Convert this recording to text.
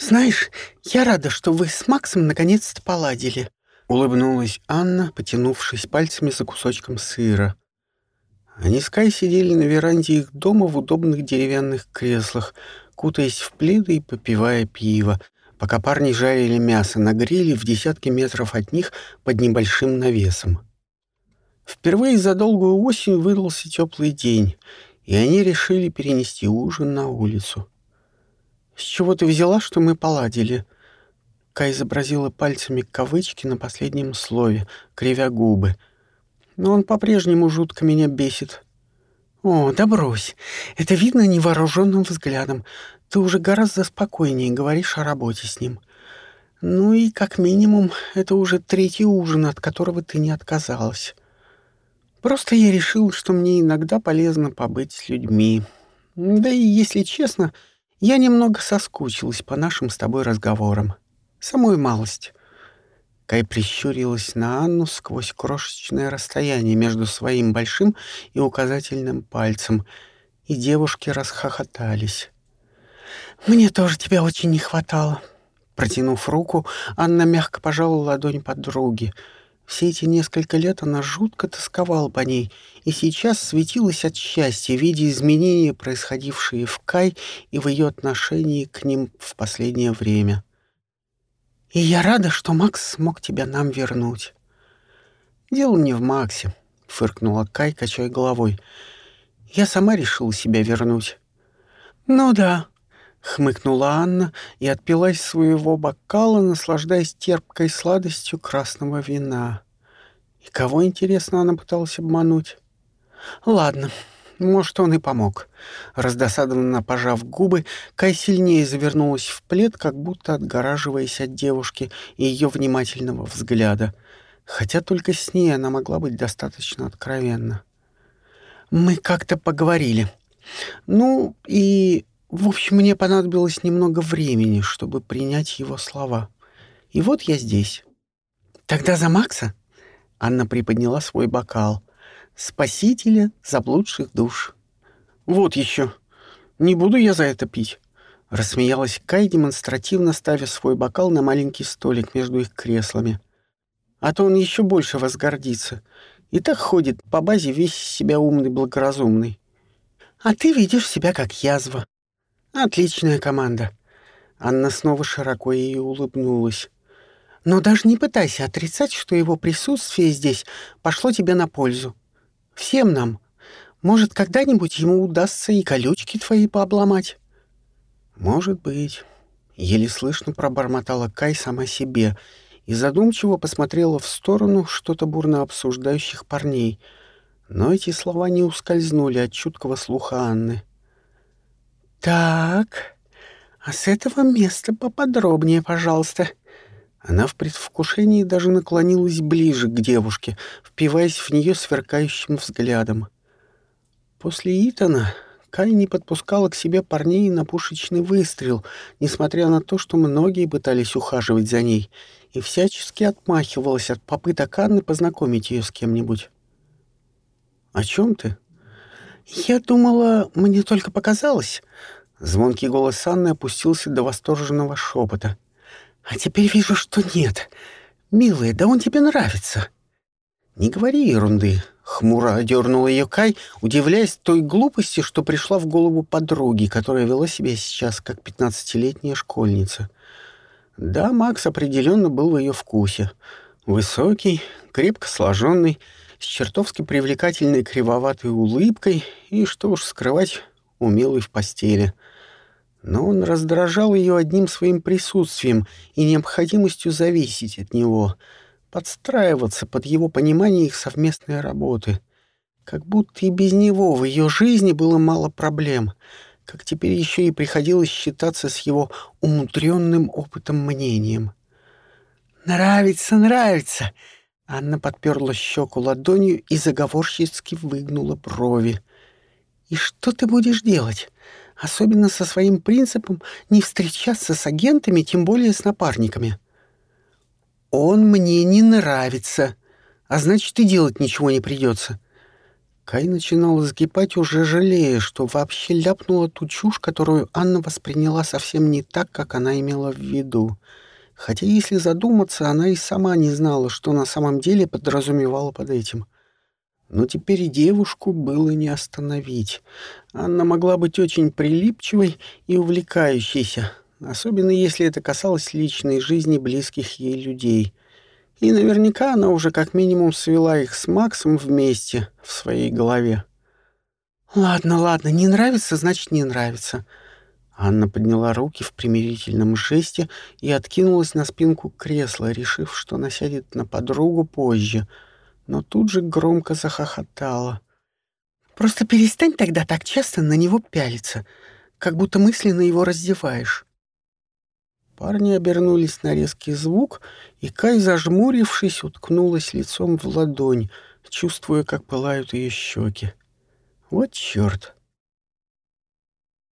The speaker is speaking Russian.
«Знаешь, я рада, что вы с Максом наконец-то поладили», — улыбнулась Анна, потянувшись пальцами за кусочком сыра. Они с Кай сидели на веранде их дома в удобных деревянных креслах, кутаясь в пледы и попивая пиво, пока парни жарили мясо на гриле в десятке метров от них под небольшим навесом. Впервые за долгую осень выдался теплый день, и они решили перенести ужин на улицу. «С чего ты взяла, что мы поладили?» Кай изобразила пальцами кавычки на последнем слове, кривя губы. «Но он по-прежнему жутко меня бесит». «О, да брось. Это видно невооруженным взглядом. Ты уже гораздо спокойнее говоришь о работе с ним. Ну и, как минимум, это уже третий ужин, от которого ты не отказалась. Просто я решил, что мне иногда полезно побыть с людьми. Да и, если честно, я немного соскучилась по нашим с тобой разговорам. Самую малость». Кай прищурилась на Анну сквозь крошечное расстояние между своим большим и указательным пальцем, и девушки расхохотались. «Мне тоже тебя очень не хватало». Протянув руку, Анна мягко пожала ладонь подруги. Все эти несколько лет она жутко тосковала по ней, и сейчас светилась от счастья, видя изменения, происходившие в Кай и в ее отношении к ним в последнее время. И я рада, что Макс смог тебя нам вернуть. Дело не в Максе, фыркнула Кай, качая головой. Я сама решила себя вернуть. Ну да, хмыкнула Анна и отпила из своего бокала, наслаждаясь терпкой сладостью красного вина. И кого, интересно, она пыталась обмануть? Ладно, может, он и помог. Раздосадованно пожав губы, Кай сильнее завернулась в плед, как будто отгораживаясь от девушки и ее внимательного взгляда. Хотя только с ней она могла быть достаточно откровенна. «Мы как-то поговорили. Ну, и... В общем, мне понадобилось немного времени, чтобы принять его слова. И вот я здесь». «Тогда за Макса?» Анна приподняла свой бокал — спасителя заблудших душ. Вот еще. Не буду я за это пить. Рассмеялась Кай, демонстративно ставя свой бокал на маленький столик между их креслами. А то он еще больше возгордится. И так ходит по базе весь себя умный, благоразумный. А ты видишь себя как язва. Отличная команда. Анна снова широко ей улыбнулась. Но даже не пытайся отрицать, что его присутствие здесь пошло тебе на пользу. Всем нам. Может, когда-нибудь ему удастся и колючки твои пообломать?» «Может быть». Еле слышно пробормотала Кай сама себе и задумчиво посмотрела в сторону что-то бурно обсуждающих парней. Но эти слова не ускользнули от чуткого слуха Анны. «Так, а с этого места поподробнее, пожалуйста», она в предвкушении даже наклонилась ближе к девушке, впиваясь в нее сверкающим взглядом. После Итана Кай не подпускала к себе парней на пушечный выстрел, несмотря на то, что многие пытались ухаживать за ней, и всячески отмахивалась от попыток Анны познакомить ее с кем-нибудь. «О чем ты?» «Я думала, мне только показалось». Звонкий голос Анны опустился до восторженного шепота — а теперь вижу, что нет. Милая, да он тебе нравится. Не говори ерунды. Хмуро одернула ее Кай, удивляясь той глупости, что пришла в голову подруги, которая вела себя сейчас как пятнадцатилетняя школьница. Да, Макс определенно был в ее вкусе. Высокий, крепко сложенный, с чертовски привлекательной кривоватой улыбкой и, что уж скрывать, умелый в постели — но он раздражал ее одним своим присутствием и необходимостью зависеть от него, подстраиваться под его понимание их совместной работы. Как будто и без него в ее жизни было мало проблем, как теперь еще и приходилось считаться с его умудренным опытом мнением. «Нравится, нравится!» Анна подперла щеку ладонью и заговорщицки выгнула брови. «И что ты будешь делать? Особенно со своим принципом не встречаться с агентами, тем более с напарниками. Он мне не нравится, а значит, и делать ничего не придется. Кай начинал закипать, уже жалея, что вообще ляпнула ту чушь, которую Анна восприняла совсем не так, как она имела в виду. Хотя, если задуматься, она и сама не знала, что на самом деле подразумевала под этим. Но теперь девушку было не остановить. Анна могла быть очень прилипчивой и увлекающейся, особенно если это касалось личной жизни близких ей людей. И наверняка она уже как минимум свела их с Максом вместе в своей голове. «Ладно, ладно, не нравится, значит, не нравится». Анна подняла руки в примирительном жесте и откинулась на спинку кресла, решив, что насядет на подругу позже, но тут же громко захохотала. «Просто перестань тогда так часто на него пялиться, как будто мысленно его раздеваешь. Парни обернулись на резкий звук, и Кай, зажмурившись, уткнулась лицом в ладонь, чувствуя, как пылают ее щеки. Вот черт!